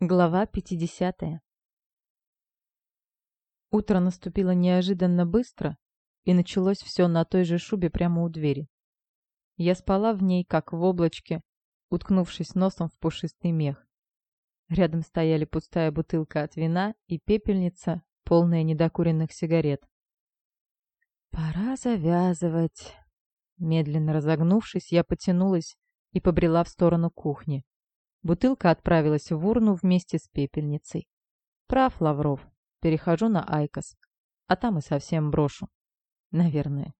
Глава 50. Утро наступило неожиданно быстро, и началось все на той же шубе прямо у двери. Я спала в ней, как в облачке, уткнувшись носом в пушистый мех. Рядом стояли пустая бутылка от вина и пепельница, полная недокуренных сигарет. «Пора завязывать». Медленно разогнувшись, я потянулась и побрела в сторону кухни. Бутылка отправилась в урну вместе с пепельницей. Прав, Лавров. Перехожу на IQOS. А там и совсем брошу. Наверное.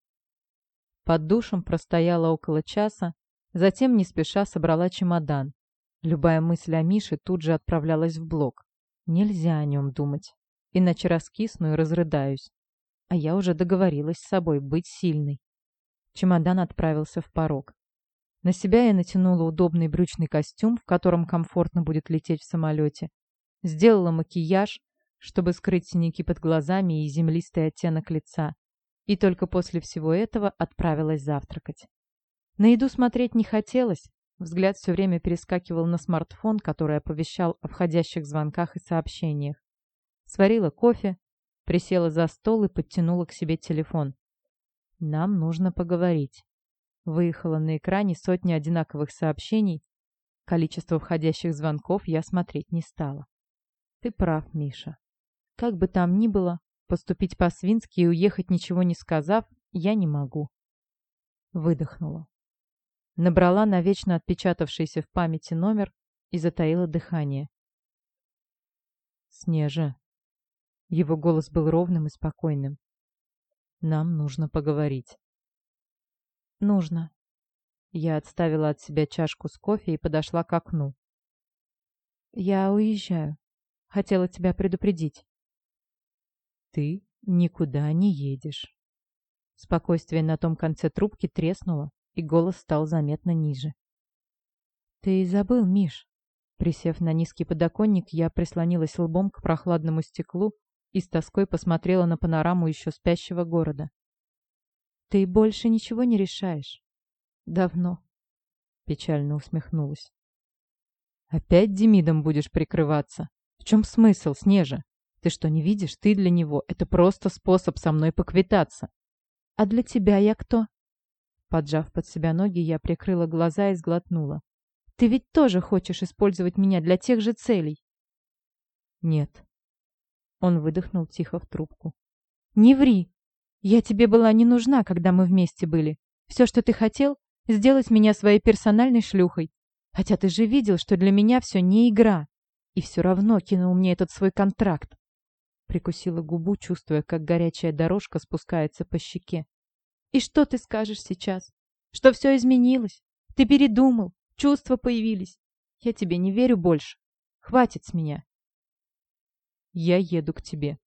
Под душем простояла около часа, затем не спеша собрала чемодан. Любая мысль о Мише тут же отправлялась в блок. Нельзя о нем думать, иначе раскисну и разрыдаюсь. А я уже договорилась с собой быть сильной. Чемодан отправился в порог. На себя я натянула удобный брючный костюм, в котором комфортно будет лететь в самолете. Сделала макияж, чтобы скрыть синяки под глазами и землистый оттенок лица. И только после всего этого отправилась завтракать. На еду смотреть не хотелось. Взгляд все время перескакивал на смартфон, который оповещал о входящих звонках и сообщениях. Сварила кофе, присела за стол и подтянула к себе телефон. Нам нужно поговорить. Выехала на экране сотни одинаковых сообщений. Количество входящих звонков я смотреть не стала. Ты прав, Миша. Как бы там ни было, поступить по-свински и уехать ничего не сказав, я не могу. Выдохнула. Набрала навечно отпечатавшийся в памяти номер и затаила дыхание. Снежа. Его голос был ровным и спокойным. Нам нужно поговорить. Нужно. Я отставила от себя чашку с кофе и подошла к окну. Я уезжаю. Хотела тебя предупредить. Ты никуда не едешь. Спокойствие на том конце трубки треснуло, и голос стал заметно ниже. Ты забыл, Миш. Присев на низкий подоконник, я прислонилась лбом к прохладному стеклу и с тоской посмотрела на панораму еще спящего города. Ты больше ничего не решаешь? Давно. Печально усмехнулась. Опять Демидом будешь прикрываться? В чем смысл, Снежа? Ты что, не видишь? Ты для него. Это просто способ со мной поквитаться. А для тебя я кто? Поджав под себя ноги, я прикрыла глаза и сглотнула. Ты ведь тоже хочешь использовать меня для тех же целей? Нет. Он выдохнул тихо в трубку. Не ври. Я тебе была не нужна, когда мы вместе были. Все, что ты хотел, сделать меня своей персональной шлюхой. Хотя ты же видел, что для меня все не игра. И все равно кинул мне этот свой контракт. Прикусила губу, чувствуя, как горячая дорожка спускается по щеке. И что ты скажешь сейчас? Что все изменилось? Ты передумал, чувства появились. Я тебе не верю больше. Хватит с меня. Я еду к тебе.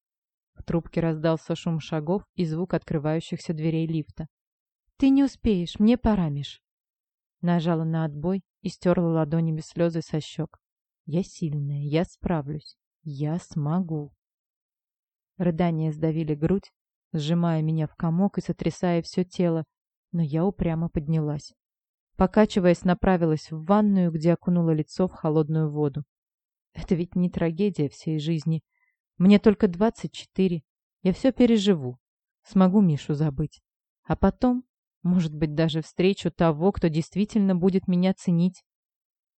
В трубке раздался шум шагов и звук открывающихся дверей лифта. «Ты не успеешь, мне пора, Миш». Нажала на отбой и стерла ладонями слезы со щек. «Я сильная, я справлюсь, я смогу». Рыдания сдавили грудь, сжимая меня в комок и сотрясая все тело, но я упрямо поднялась. Покачиваясь, направилась в ванную, где окунула лицо в холодную воду. Это ведь не трагедия всей жизни, мне только 24. Я все переживу. Смогу Мишу забыть. А потом, может быть, даже встречу того, кто действительно будет меня ценить.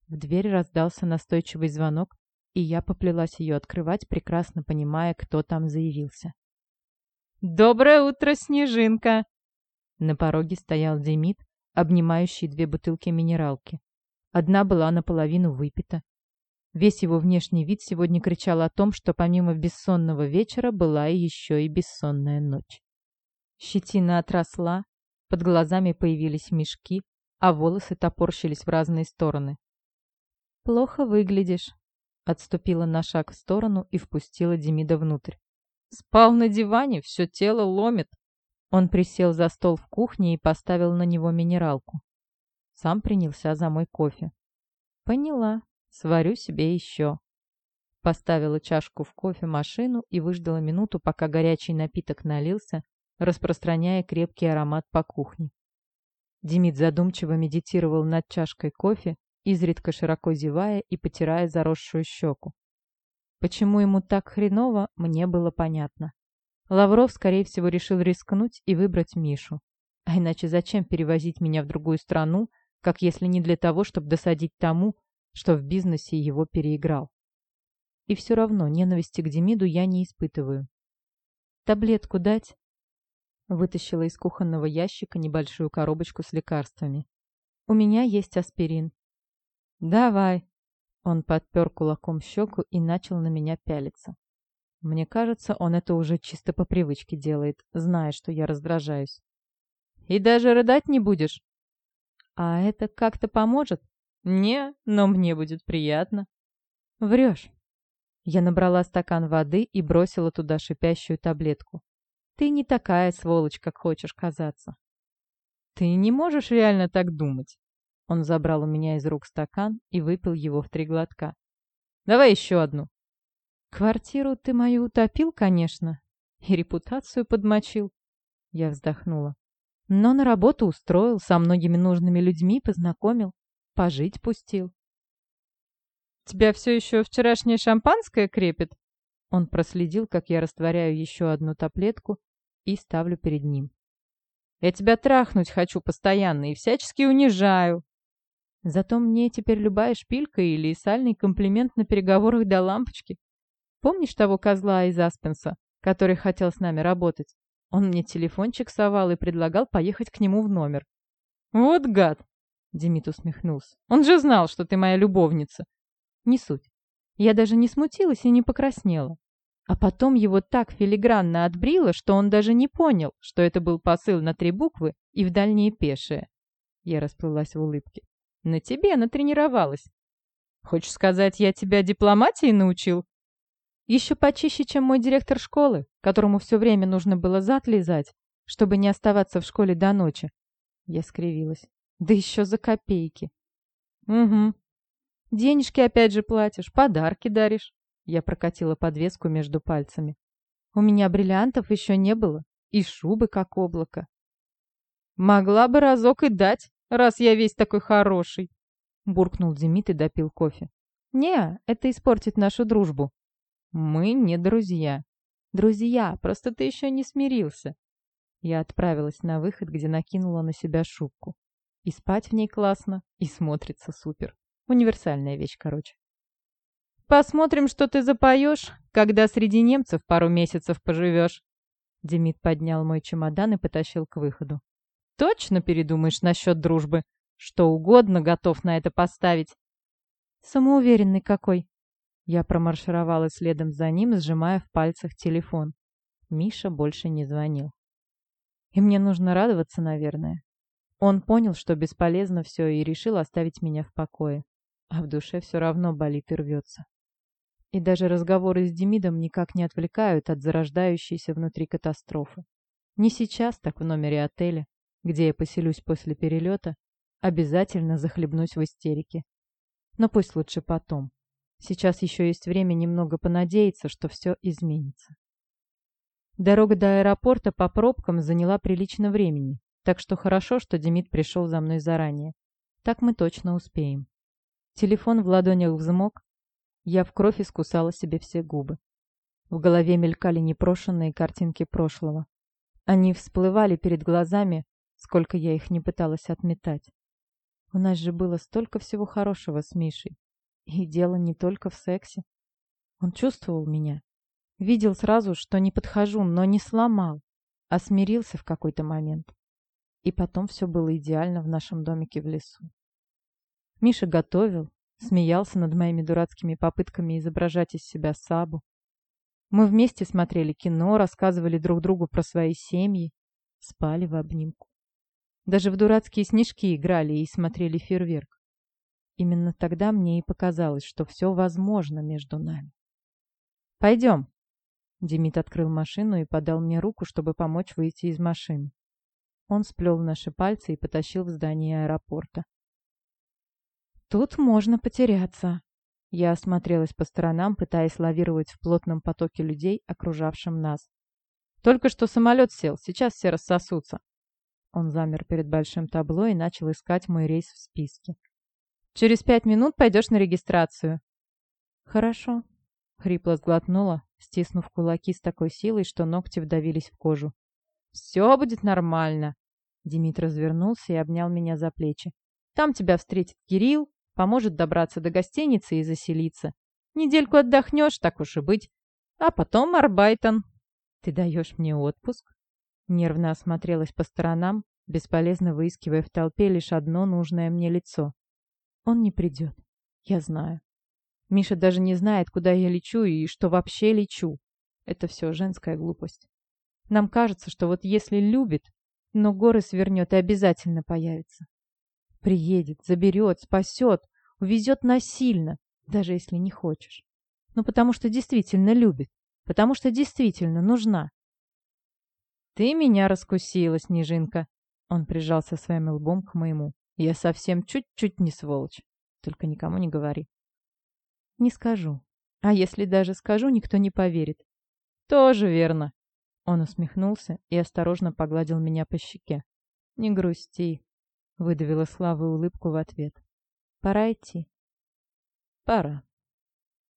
В дверь раздался настойчивый звонок, и я поплелась ее открывать, прекрасно понимая, кто там заявился. «Доброе утро, Снежинка!» На пороге стоял Демид, обнимающий две бутылки минералки. Одна была наполовину выпита, Весь его внешний вид сегодня кричал о том, что помимо бессонного вечера была еще и бессонная ночь. Щетина отросла, под глазами появились мешки, а волосы топорщились в разные стороны. «Плохо выглядишь», — отступила на шаг в сторону и впустила Демида внутрь. «Спал на диване, все тело ломит». Он присел за стол в кухне и поставил на него минералку. Сам принялся за мой кофе. «Поняла», Сварю себе еще. Поставила чашку в кофемашину и выждала минуту, пока горячий напиток налился, распространяя крепкий аромат по кухне. Демид задумчиво медитировал над чашкой кофе, изредка широко зевая и потирая заросшую щеку. Почему ему так хреново, мне было понятно. Лавров, скорее всего, решил рискнуть и выбрать Мишу. А иначе зачем перевозить меня в другую страну, как если не для того, чтобы досадить тому, что в бизнесе его переиграл. И все равно ненависти к Демиду я не испытываю. «Таблетку дать?» Вытащила из кухонного ящика небольшую коробочку с лекарствами. «У меня есть аспирин». «Давай», он подпер кулаком щеку и начал на меня пялиться. Мне кажется, он это уже чисто по привычке делает, зная, что я раздражаюсь. «И даже рыдать не будешь?» «А это как-то поможет?» «Не, но мне будет приятно». «Врешь». Я набрала стакан воды и бросила туда шипящую таблетку. «Ты не такая сволочь, как хочешь казаться». «Ты не можешь реально так думать?» Он забрал у меня из рук стакан и выпил его в три глотка. «Давай еще одну». «Квартиру ты мою утопил, конечно, и репутацию подмочил». Я вздохнула. «Но на работу устроил, со многими нужными людьми познакомил, пожить пустил». «Тебя все еще вчерашнее шампанское крепит?» Он проследил, как я растворяю еще одну таблетку и ставлю перед ним. «Я тебя трахнуть хочу постоянно и всячески унижаю. Зато мне теперь любая шпилька или сальный комплимент на переговорах до лампочки. Помнишь того козла из Аспенса, который хотел с нами работать? Он мне телефончик совал и предлагал поехать к нему в номер. «Вот гад!» — Демид усмехнулся. «Он же знал, что ты моя любовница!» «Не суть. Я даже не смутилась и не покраснела. А потом его так филигранно отбрило, что он даже не понял, что это был посыл на три буквы и в дальние пешие. Я расплылась в улыбке. На тебе натренировалась. Хочешь сказать, я тебя дипломатии научил? Еще почище, чем мой директор школы, которому все время нужно было зад лизать, чтобы не оставаться в школе до ночи. Я скривилась. Да еще за копейки. Угу. Денежки опять же платишь, подарки даришь. Я прокатила подвеску между пальцами. У меня бриллиантов еще не было, и шубы как облако. Могла бы разок и дать, раз я весь такой хороший!» Буркнул Демид и допил кофе. «Не, это испортит нашу дружбу». «Мы не друзья». «Друзья, просто ты еще не смирился». Я отправилась на выход, где накинула на себя шубку. И спать в ней классно, и смотрится супер. Универсальная вещь, короче. «Посмотрим, что ты запоешь, когда среди немцев пару месяцев поживешь». Демид поднял мой чемодан и потащил к выходу. Точно передумаешь насчет дружбы? Что угодно готов на это поставить. Самоуверенный какой. Я промаршировала следом за ним, сжимая в пальцах телефон. Миша больше не звонил. И мне нужно радоваться, наверное. Он понял, что бесполезно все, и решил оставить меня в покое. А в душе все равно болит и рвется. И даже разговоры с Демидом никак не отвлекают от зарождающейся внутри катастрофы. Не сейчас, так в номере отеля, где я поселюсь после перелета, обязательно захлебнусь в истерике. Но пусть лучше потом. Сейчас еще есть время немного понадеяться, что все изменится. Дорога до аэропорта по пробкам заняла прилично времени, так что хорошо, что Демид пришел за мной заранее. Так мы точно успеем. Телефон в ладонях взмок, я в кровь искусала себе все губы. В голове мелькали непрошенные картинки прошлого. Они всплывали перед глазами, сколько я их не пыталась отметать. У нас же было столько всего хорошего с Мишей. И дело не только в сексе. Он чувствовал меня. Видел сразу, что не подхожу, но не сломал, а смирился в какой-то момент. И потом все было идеально в нашем домике в лесу. Миша готовил, смеялся над моими дурацкими попытками изображать из себя Сабу. Мы вместе смотрели кино, рассказывали друг другу про свои семьи, спали в обнимку. Даже в дурацкие снежки играли и смотрели фейерверк. Именно тогда мне и показалось, что все возможно между нами. «Пойдем!» Демид открыл машину и подал мне руку, чтобы помочь выйти из машины. Он сплел наши пальцы и потащил в здание аэропорта. «Тут можно потеряться!» Я осмотрелась по сторонам, пытаясь лавировать в плотном потоке людей, окружавшем нас. «Только что самолет сел, сейчас все рассосутся!» Он замер перед большим табло и начал искать мой рейс в списке. «Через пять минут пойдешь на регистрацию». «Хорошо». Хрипло сглотнула, стиснув кулаки с такой силой, что ногти вдавились в кожу. «Все будет нормально!» Демид развернулся и обнял меня за плечи. «Там тебя встретит Кирилл, поможет добраться до гостиницы и заселиться. Недельку отдохнешь, так уж и быть. А потом Арбайтон». «Ты даешь мне отпуск?» Нервно осмотрелась по сторонам, бесполезно выискивая в толпе лишь одно нужное мне лицо. «Он не придет. Я знаю. Миша даже не знает, куда я лечу и что вообще лечу. Это все женская глупость. Нам кажется, что вот если любит, но горы свернет и обязательно появится. Приедет, заберет, спасет, увезет насильно, даже если не хочешь. Но потому что действительно любит, потому что действительно нужна. «Ты меня раскусила, Снежинка!» Он прижался своим лбом к моему. «Я совсем чуть-чуть не сволочь. Только никому не говори». «Не скажу. А если даже скажу, никто не поверит». «Тоже верно». Он усмехнулся и осторожно погладил меня по щеке. «Не грусти», — выдавила Слава улыбку в ответ. «Пора идти». «Пора».